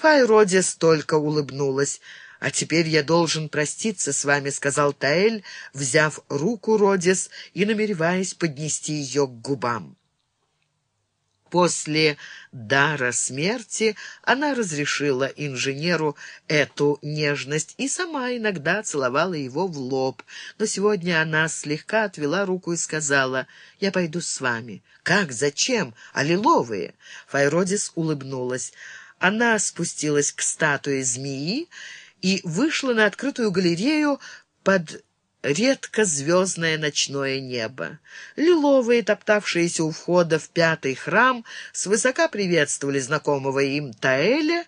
Файродис только улыбнулась. «А теперь я должен проститься с вами», — сказал Таэль, взяв руку Родис и намереваясь поднести ее к губам. После дара смерти она разрешила инженеру эту нежность и сама иногда целовала его в лоб. Но сегодня она слегка отвела руку и сказала, «Я пойду с вами». «Как? Зачем? А лиловые?» Файродис улыбнулась. Она спустилась к статуе змеи и вышла на открытую галерею под редко звездное ночное небо. Лиловые, топтавшиеся у входа в пятый храм, свысока приветствовали знакомого им Таэля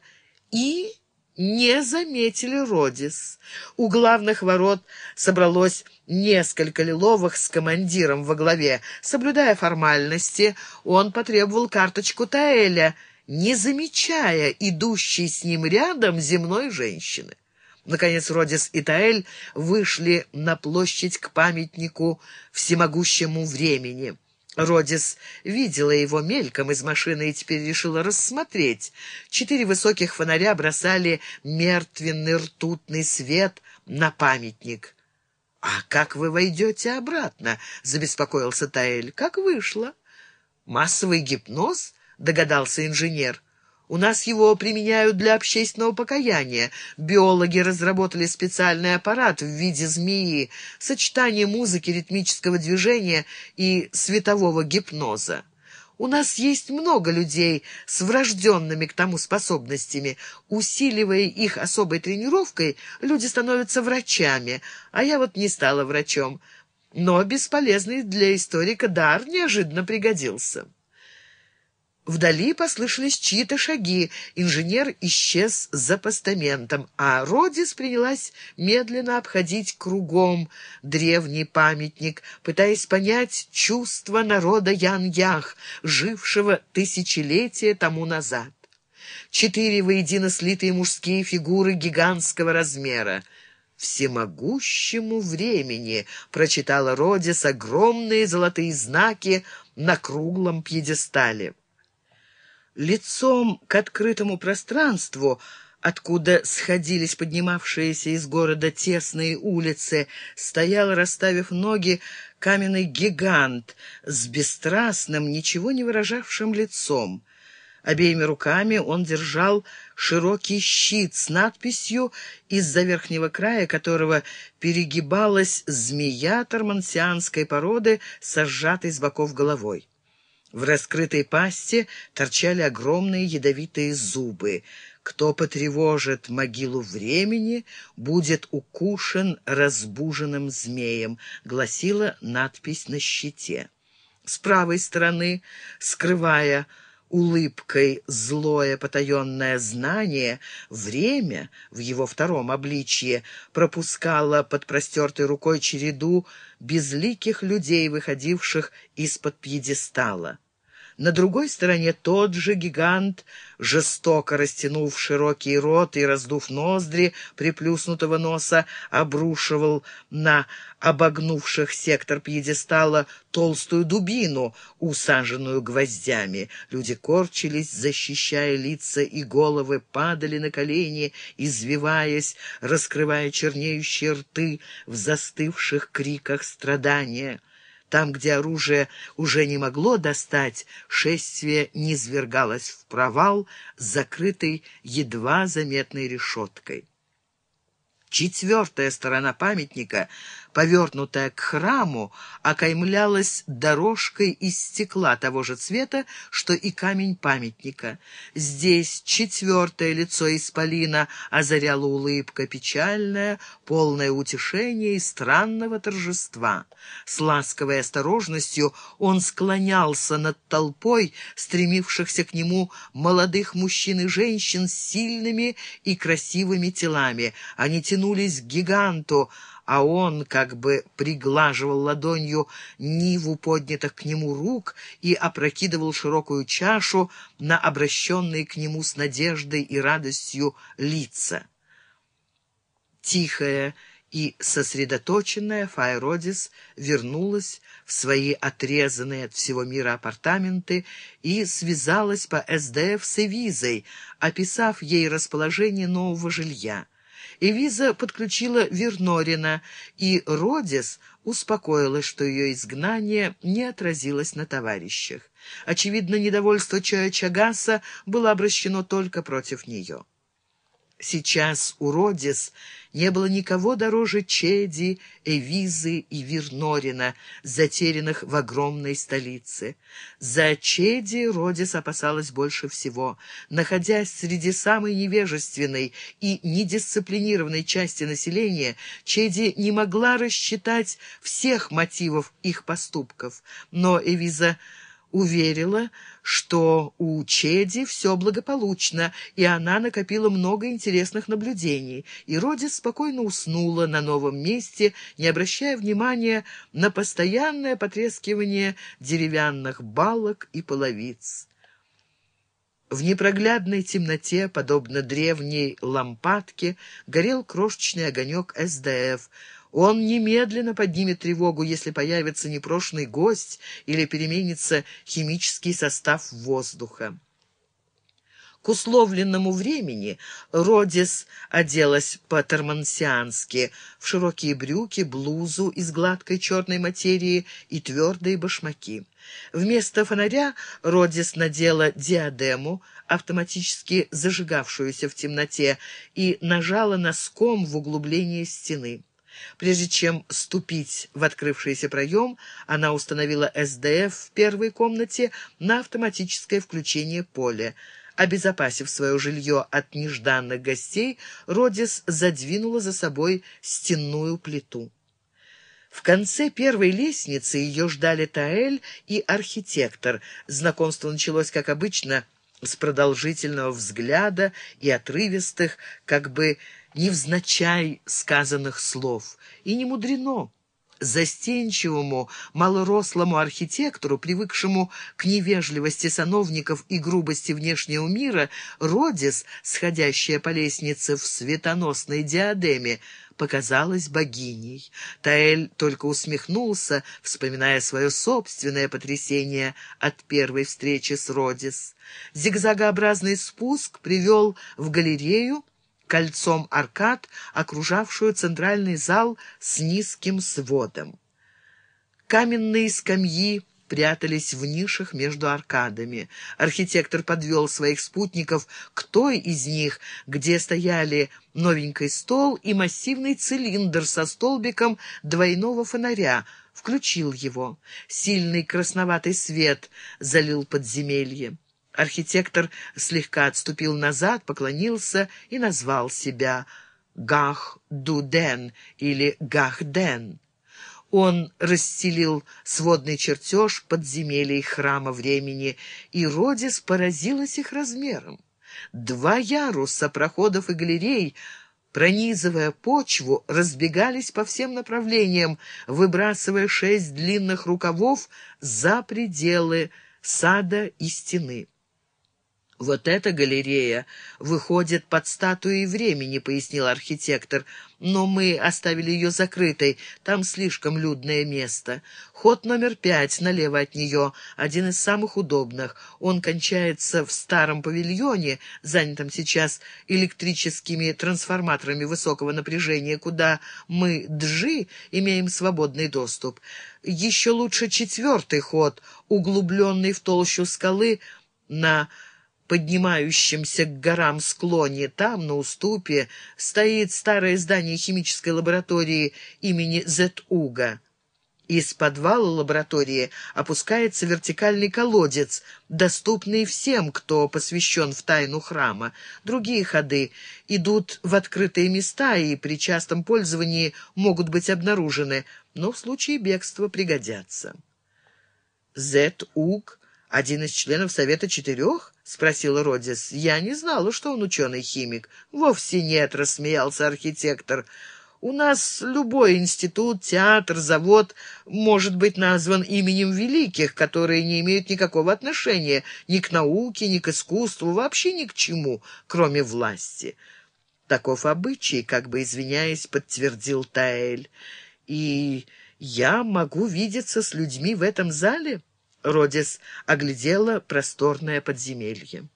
и не заметили Родис. У главных ворот собралось несколько лиловых с командиром во главе. Соблюдая формальности, он потребовал карточку Таэля, не замечая идущей с ним рядом земной женщины. Наконец Родис и Таэль вышли на площадь к памятнику всемогущему времени. Родис видела его мельком из машины и теперь решила рассмотреть. Четыре высоких фонаря бросали мертвенный ртутный свет на памятник. «А как вы войдете обратно?» — забеспокоился Таэль. «Как вышло?» «Массовый гипноз?» — догадался инженер. У нас его применяют для общественного покаяния. Биологи разработали специальный аппарат в виде змеи, сочетание музыки, ритмического движения и светового гипноза. У нас есть много людей с врожденными к тому способностями. Усиливая их особой тренировкой, люди становятся врачами, а я вот не стала врачом. Но бесполезный для историка дар неожиданно пригодился. Вдали послышались чьи-то шаги. Инженер исчез за постаментом, а Родис принялась медленно обходить кругом древний памятник, пытаясь понять чувства народа Ян-Ях, жившего тысячелетия тому назад. Четыре воедино слитые мужские фигуры гигантского размера. «Всемогущему времени», — прочитала Родис огромные золотые знаки на круглом пьедестале. Лицом к открытому пространству, откуда сходились поднимавшиеся из города тесные улицы, стоял, расставив ноги, каменный гигант с бесстрастным, ничего не выражавшим лицом. Обеими руками он держал широкий щит с надписью, из-за верхнего края которого перегибалась змея тормансианской породы со сжатой с боков головой. В раскрытой пасти торчали огромные ядовитые зубы. Кто потревожит могилу времени, будет укушен разбуженным змеем, гласила надпись на щите. С правой стороны, скрывая улыбкой злое потаенное знание, время в его втором обличье пропускало под простертой рукой череду безликих людей, выходивших из-под пьедестала. На другой стороне тот же гигант, жестоко растянув широкий рот и раздув ноздри приплюснутого носа, обрушивал на обогнувших сектор пьедестала толстую дубину, усаженную гвоздями. Люди корчились, защищая лица и головы, падали на колени, извиваясь, раскрывая чернеющие рты в застывших криках страдания. Там, где оружие уже не могло достать, шествие низвергалось в провал, закрытый едва заметной решеткой. Четвертая сторона памятника повернутая к храму, окаймлялась дорожкой из стекла того же цвета, что и камень памятника. Здесь четвертое лицо исполина озаряла улыбка печальная, полное утешения и странного торжества. С ласковой осторожностью он склонялся над толпой, стремившихся к нему молодых мужчин и женщин с сильными и красивыми телами. Они тянулись к гиганту, а он как бы приглаживал ладонью ниву поднятых к нему рук и опрокидывал широкую чашу на обращенные к нему с надеждой и радостью лица. Тихая и сосредоточенная Файродис вернулась в свои отрезанные от всего мира апартаменты и связалась по СДФ с Эвизой, описав ей расположение нового жилья. Эвиза подключила Вернорина, и Родис успокоилась, что ее изгнание не отразилось на товарищах. Очевидно, недовольство Чоя Чагаса было обращено только против нее. Сейчас у Родис не было никого дороже Чеди, Эвизы и Вирнорина, затерянных в огромной столице. За Чеди Родис опасалась больше всего. Находясь среди самой невежественной и недисциплинированной части населения, Чеди не могла рассчитать всех мотивов их поступков. Но Эвиза уверила, что у Чеди все благополучно, и она накопила много интересных наблюдений, и Роди спокойно уснула на новом месте, не обращая внимания на постоянное потрескивание деревянных балок и половиц. В непроглядной темноте, подобно древней лампадке, горел крошечный огонек СДФ — он немедленно поднимет тревогу, если появится непрошенный гость или переменится химический состав воздуха. К условленному времени Родис оделась по-тормансиански в широкие брюки, блузу из гладкой черной материи и твердые башмаки. Вместо фонаря Родис надела диадему, автоматически зажигавшуюся в темноте, и нажала носком в углубление стены. Прежде чем ступить в открывшийся проем, она установила СДФ в первой комнате на автоматическое включение поля. Обезопасив свое жилье от нежданных гостей, Родис задвинула за собой стенную плиту. В конце первой лестницы ее ждали Таэль и архитектор. Знакомство началось, как обычно, с продолжительного взгляда и отрывистых, как бы невзначай сказанных слов. И не мудрено. Застенчивому, малорослому архитектору, привыкшему к невежливости сановников и грубости внешнего мира, Родис, сходящая по лестнице в светоносной диадеме, показалась богиней. Таэль только усмехнулся, вспоминая свое собственное потрясение от первой встречи с Родис. Зигзагообразный спуск привел в галерею, кольцом аркад, окружавшую центральный зал с низким сводом. Каменные скамьи прятались в нишах между аркадами. Архитектор подвел своих спутников к той из них, где стояли новенький стол и массивный цилиндр со столбиком двойного фонаря, включил его. Сильный красноватый свет залил подземелье. Архитектор слегка отступил назад, поклонился и назвал себя Гах-Дуден или Гах-Ден. Он расстелил сводный чертеж подземелий храма времени, и Родис поразилась их размером. Два яруса проходов и галерей, пронизывая почву, разбегались по всем направлениям, выбрасывая шесть длинных рукавов за пределы сада и стены. «Вот эта галерея выходит под статуей времени», — пояснил архитектор. «Но мы оставили ее закрытой, там слишком людное место. Ход номер пять, налево от нее, один из самых удобных. Он кончается в старом павильоне, занятом сейчас электрическими трансформаторами высокого напряжения, куда мы, джи, имеем свободный доступ. Еще лучше четвертый ход, углубленный в толщу скалы на поднимающемся к горам склоне, там, на уступе, стоит старое здание химической лаборатории имени Зетуга. Из подвала лаборатории опускается вертикальный колодец, доступный всем, кто посвящен в тайну храма. Другие ходы идут в открытые места и при частом пользовании могут быть обнаружены, но в случае бегства пригодятся. Зет-Уг — один из членов Совета Четырех? — спросил Родис. «Я не знала, что он ученый-химик». «Вовсе нет», — рассмеялся архитектор. «У нас любой институт, театр, завод может быть назван именем великих, которые не имеют никакого отношения ни к науке, ни к искусству, вообще ни к чему, кроме власти». Таков обычай, как бы извиняясь, подтвердил Таэль. И я могу видеться с людьми в этом зале? Родис оглядела просторное подземелье.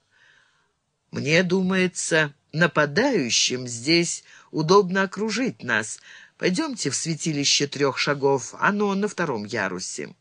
Мне думается, нападающим здесь удобно окружить нас. Пойдемте в святилище трех шагов, оно на втором ярусе.